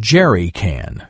jerry can.